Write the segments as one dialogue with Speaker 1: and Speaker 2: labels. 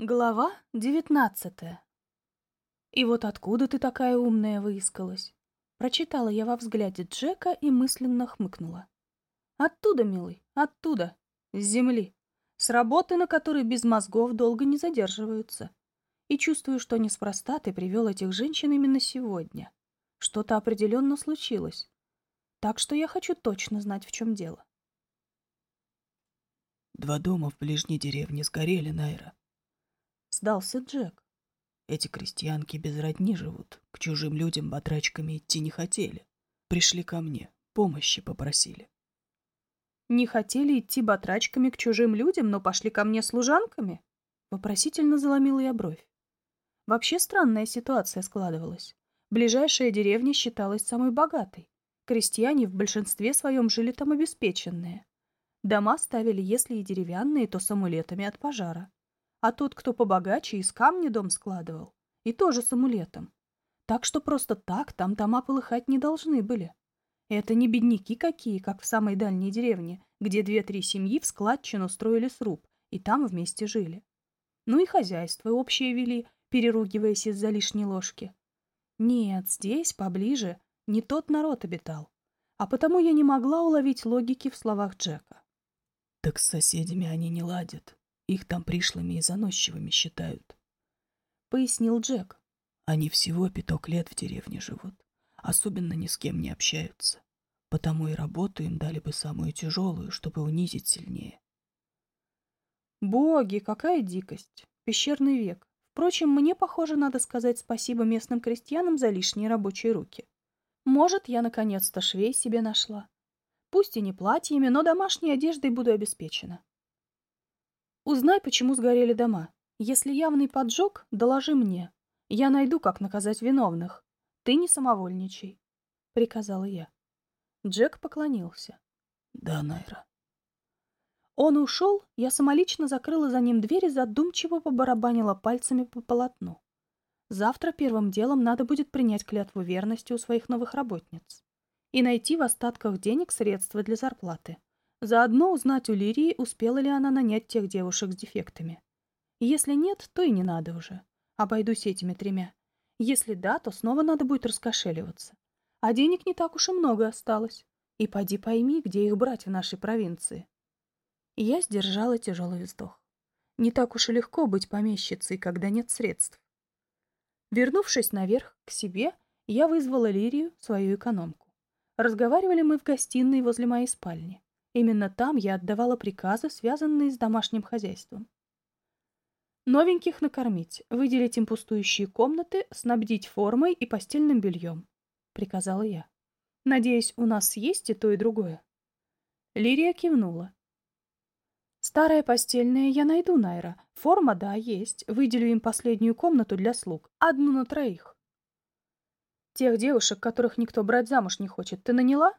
Speaker 1: Глава девятнадцатая. И вот откуда ты такая умная выискалась? Прочитала я во взгляде Джека и мысленно хмыкнула. Оттуда, милый, оттуда, с земли. С работы, на которой без мозгов долго не задерживаются. И чувствую, что неспроста ты привел этих женщин именно сегодня. Что-то определенно случилось. Так что я хочу точно знать, в чем дело.
Speaker 2: Два дома в ближней деревне сгорели, Найра.
Speaker 1: Сдался Джек.
Speaker 2: Эти крестьянки без родни живут, к чужим людям батрачками идти не хотели. Пришли ко мне, помощи попросили.
Speaker 1: Не хотели идти батрачками к чужим людям, но пошли ко мне служанками? Вопросительно заломила я бровь. Вообще странная ситуация складывалась. Ближайшая деревня считалась самой богатой. Крестьяне в большинстве своем жили там обеспеченные. Дома ставили, если и деревянные, то с амулетами от пожара. А тот, кто побогаче, из камня дом складывал. И тоже с амулетом. Так что просто так там дома полыхать не должны были. Это не бедняки какие, как в самой дальней деревне, где две-три семьи в складчину строили сруб, и там вместе жили. Ну и хозяйство общее вели, переругиваясь из-за лишней ложки. Нет, здесь, поближе, не тот народ обитал. А потому я не могла уловить логики в словах Джека.
Speaker 2: Так с соседями они не ладят. Их там пришлыми и заносчивыми считают.
Speaker 1: Пояснил Джек.
Speaker 2: Они всего пяток лет в деревне живут. Особенно ни с кем не общаются. Потому и работу им дали бы самую тяжелую, чтобы унизить сильнее.
Speaker 1: Боги, какая дикость. Пещерный век. Впрочем, мне, похоже, надо сказать спасибо местным крестьянам за лишние рабочие руки. Может, я наконец-то швей себе нашла. Пусть и не платьями, но домашней одеждой буду обеспечена. Узнай, почему сгорели дома. Если явный поджог, доложи мне. Я найду, как наказать виновных. Ты не самовольничай, — приказала я. Джек поклонился.
Speaker 2: Да, Найра.
Speaker 1: Он ушел, я самолично закрыла за ним дверь и задумчиво побарабанила пальцами по полотну. Завтра первым делом надо будет принять клятву верности у своих новых работниц и найти в остатках денег средства для зарплаты. Заодно узнать у Лирии, успела ли она нанять тех девушек с дефектами. Если нет, то и не надо уже. Обойдусь этими тремя. Если да, то снова надо будет раскошеливаться. А денег не так уж и много осталось. И поди пойми, где их брать в нашей провинции. я сдержала тяжелый вздох. Не так уж и легко быть помещицей, когда нет средств. Вернувшись наверх, к себе, я вызвала Лирию, свою экономку. Разговаривали мы в гостиной возле моей спальни. Именно там я отдавала приказы, связанные с домашним хозяйством. Новеньких накормить, выделить им пустующие комнаты, снабдить формой и постельным бельем, — приказала я. Надеюсь, у нас есть и то, и другое. Лирия кивнула. Старое постельное я найду, Найра. Форма, да, есть. Выделю им последнюю комнату для слуг. Одну на троих. Тех девушек, которых никто брать замуж не хочет, ты наняла?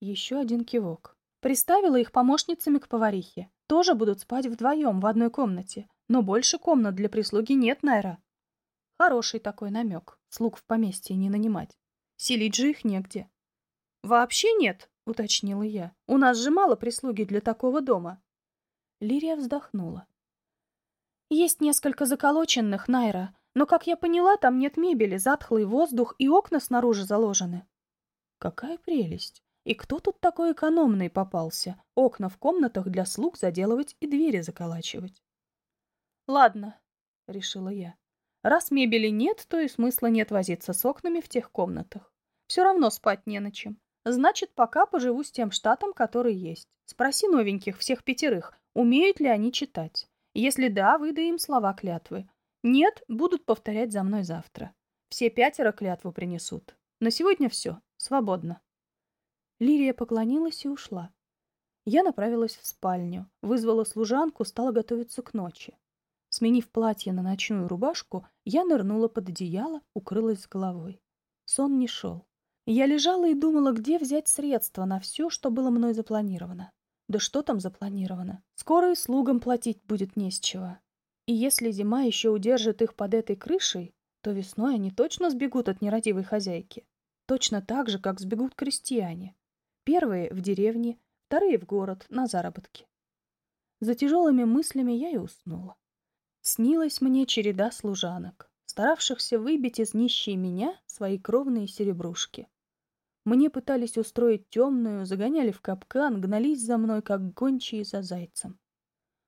Speaker 1: Еще один кивок. Приставила их помощницами к поварихе. Тоже будут спать вдвоем в одной комнате. Но больше комнат для прислуги нет, Найра. Хороший такой намек. Слуг в поместье не нанимать. Селить же их негде. Вообще нет, уточнила я. У нас же мало прислуги для такого дома. Лирия вздохнула. Есть несколько заколоченных, Найра, но, как я поняла, там нет мебели, затхлый воздух и окна снаружи заложены. Какая прелесть! И кто тут такой экономный попался? Окна в комнатах для слуг заделывать и двери заколачивать. Ладно, решила я. Раз мебели нет, то и смысла нет возиться с окнами в тех комнатах. Все равно спать не на чем. Значит, пока поживу с тем штатом, который есть. Спроси новеньких, всех пятерых, умеют ли они читать. Если да, выдай им слова клятвы. Нет, будут повторять за мной завтра. Все пятеро клятву принесут. На сегодня все. Свободно. Лирия поклонилась и ушла. Я направилась в спальню, вызвала служанку, стала готовиться к ночи. Сменив платье на ночную рубашку, я нырнула под одеяло, укрылась головой. Сон не шел. Я лежала и думала, где взять средства на все, что было мной запланировано. Да что там запланировано? Скоро и слугам платить будет не с чего. И если зима еще удержит их под этой крышей, то весной они точно сбегут от нерадивой хозяйки. Точно так же, как сбегут крестьяне. Первые в деревне, вторые в город на заработки. За тяжелыми мыслями я и уснула. Снилась мне череда служанок, старавшихся выбить из нищей меня свои кровные серебрушки. Мне пытались устроить темную, загоняли в капкан, гнались за мной, как гончие за зайцем.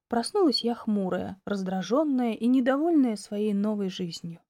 Speaker 1: Проснулась я хмурая, раздраженная и недовольная своей новой жизнью.